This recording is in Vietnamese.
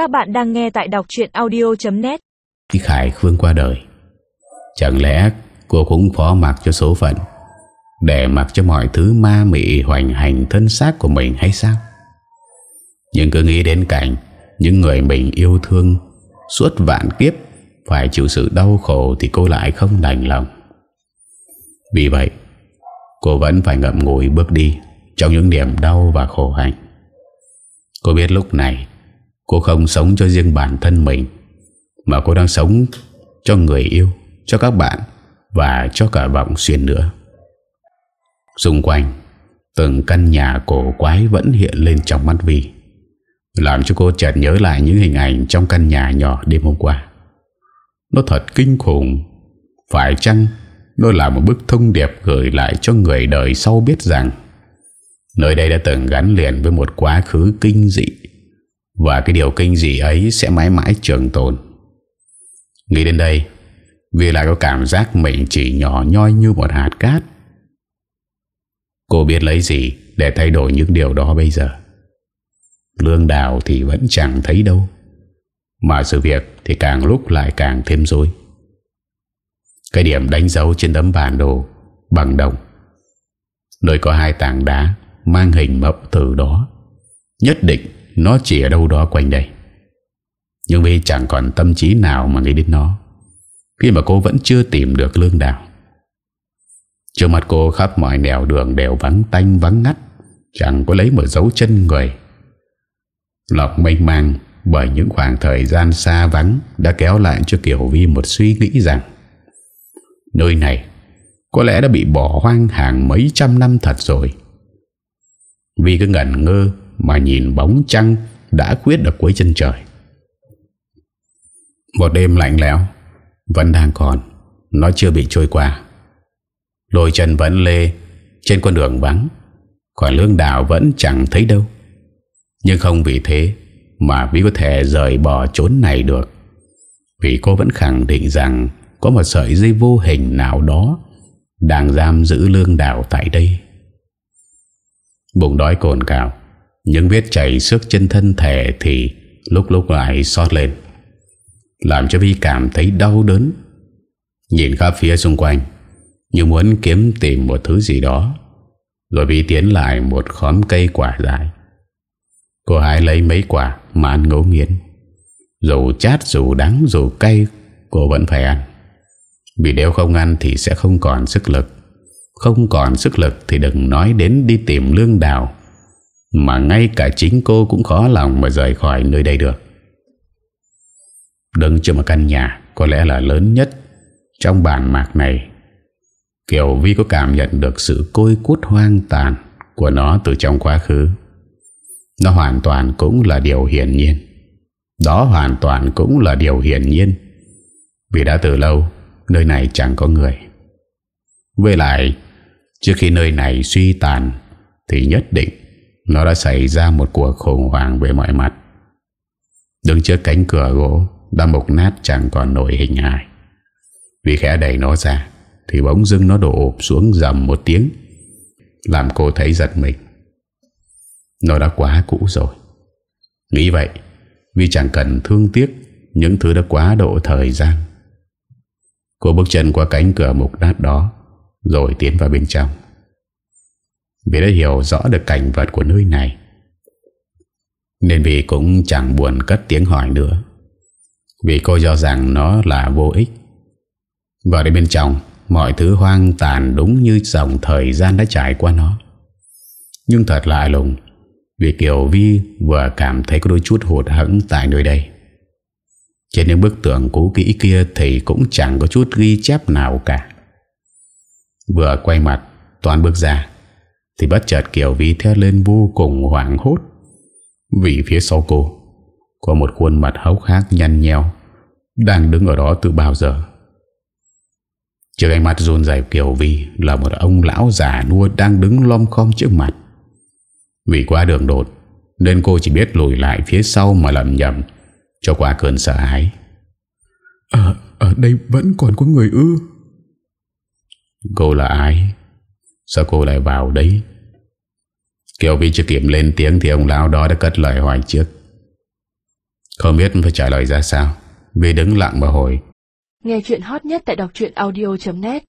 Các bạn đang nghe tại đọc chuyện audio.net Khi Khải Phương qua đời. Chẳng lẽ cô cũng phó mặc cho số phận, Để mặc cho mọi thứ ma mị hoành hành thân xác của mình hay sao? Nhưng cứ nghĩ đến cảnh Những người mình yêu thương Suốt vạn kiếp Phải chịu sự đau khổ Thì cô lại không đành lòng. Vì vậy, Cô vẫn phải ngậm ngùi bước đi Trong những niềm đau và khổ hạnh. Cô biết lúc này Cô không sống cho riêng bản thân mình, Mà cô đang sống cho người yêu, Cho các bạn Và cho cả vọng xuyên nữa. Xung quanh, Từng căn nhà cổ quái vẫn hiện lên trong mắt Vi, Làm cho cô chợt nhớ lại những hình ảnh Trong căn nhà nhỏ đêm hôm qua. Nó thật kinh khủng, Phải chăng Nó là một bức thông điệp gửi lại cho người đời sau biết rằng Nơi đây đã từng gắn liền với một quá khứ kinh dị và cái điều kinh dị ấy sẽ mãi mãi trường tồn. Nghĩ đến đây Vì lại có cảm giác mình chỉ nhỏ nhoi như một hạt cát. Cô biết lấy gì để thay đổi những điều đó bây giờ? Lương đào thì vẫn chẳng thấy đâu, Mà sự việc thì càng lúc lại càng thêm rối. Cái điểm đánh dấu trên tấm bản đồ bằng đồng. Nơi có hai tảng đá mang hình mẫu từ đó, Nhất định nó chỉ ở đâu đó quanh đây. Nhưng vì chẳng còn tâm trí nào mà nghĩ đến nó. Khi mà cô vẫn chưa tìm được lương đào Trước mặt cô khắp mọi nẻo đường đều vắng tanh, vắng ngắt. Chẳng có lấy một dấu chân người. Lọc mênh mang bởi những khoảng thời gian xa vắng Đã kéo lại cho Kiều Vi một suy nghĩ rằng, Nơi này có lẽ đã bị bỏ hoang hàng mấy trăm năm thật rồi. Vi cứ ngẩn ngơ mà nhìn bóng trăng Đã quyết ở cuối chân trời. Một đêm lạnh lẽo, Vẫn đang còn, Nó chưa bị trôi qua. Đôi chân vẫn lê, Trên con đường vắng, Còn lương đảo vẫn chẳng thấy đâu. Nhưng không vì thế Mà Vi có thể rời bỏ chốn này được. Vì cô vẫn khẳng định rằng Có một sợi dây vô hình nào đó Đang giam giữ lương đảo tại đây. Bụng đói cồn cào những vết chảy xước trên thân thể Thì lúc lúc lại xót lên, Làm cho Vi cảm thấy đau đớn. Nhìn khắp phía xung quanh, Như muốn kiếm tìm một thứ gì đó. Rồi Vi tiến lại một khóm cây quả dài Cô hãy lấy mấy quả mà ăn ngấu nghiến. Dù chát, dù đắng, dù cay, Cô vẫn phải ăn. Vì nếu không ăn thì sẽ không còn sức lực. Không còn sức lực thì đừng nói đến đi tìm lương đào. Mà ngay cả chính cô cũng khó lòng mà rời khỏi nơi đây được. Đứng trước một căn nhà có lẽ là lớn nhất trong bản mạc này, Kiều Vi có cảm nhận được sự côi cút hoang tàn của nó từ trong quá khứ. Nó hoàn toàn cũng là điều hiển nhiên. Đó hoàn toàn cũng là điều hiển nhiên. Vì đã từ lâu, Nơi này chẳng có người. Với lại, Trước khi nơi này suy tàn, Thì nhất định nó đã xảy ra một cuộc khủng hoảng về mọi mặt. Đứng trước cánh cửa gỗ, Đã mục nát chẳng còn nổi hình hài. Vì khẽ đẩy nó ra, Thì bỗng dưng nó đổ ụp xuống dầm một tiếng, Làm cô thấy giật mình. Nó đã quá cũ rồi. Nghĩ vậy, Vì chẳng cần thương tiếc Những thứ đã quá độ thời gian, Cô bước chân qua cánh cửa mục nát đó, rồi tiến vào bên trong. Vì đã hiểu rõ được cảnh vật của nơi này, Nên vì cũng chẳng buồn cất tiếng hỏi nữa. Vì cô cho rằng nó là vô ích. Vào đến bên trong, Mọi thứ hoang tàn đúng như dòng thời gian đã trải qua nó. Nhưng thật lạ lùng, Vì Kiều Vi vừa cảm thấy có đôi chút hụt hẫng tại nơi đây. Trên những bức tượng cũ kỹ kia Thì cũng chẳng có chút ghi chép nào cả. Vừa quay mặt, Toàn bước ra thì bất chợt Kiều Vi theo lên vô cùng hoảng hốt. Vì phía sau cô Có một khuôn mặt hấu khác nhăn nheo Đang đứng ở đó từ bao giờ. Trước ánh mắt run dày Kiều Vi Là một ông lão già nua Đang đứng lom khom trước mặt. Vì quá đường đột Nên cô chỉ biết lùi lại phía sau Mà lầm nhầm Cho qua cơn sợ hãi. Ở, ở đây vẫn còn có người ư? Cô là ai Sao cô lại vào đấy? Kiều Vi chưa kiểm lên tiếng Thì ông lão đó đã cất lời hỏi trước. Không biết phải trả lời ra sao. Vì đứng lặng mà hồi. Nghe chuyện hot nhất tại đọc audio.net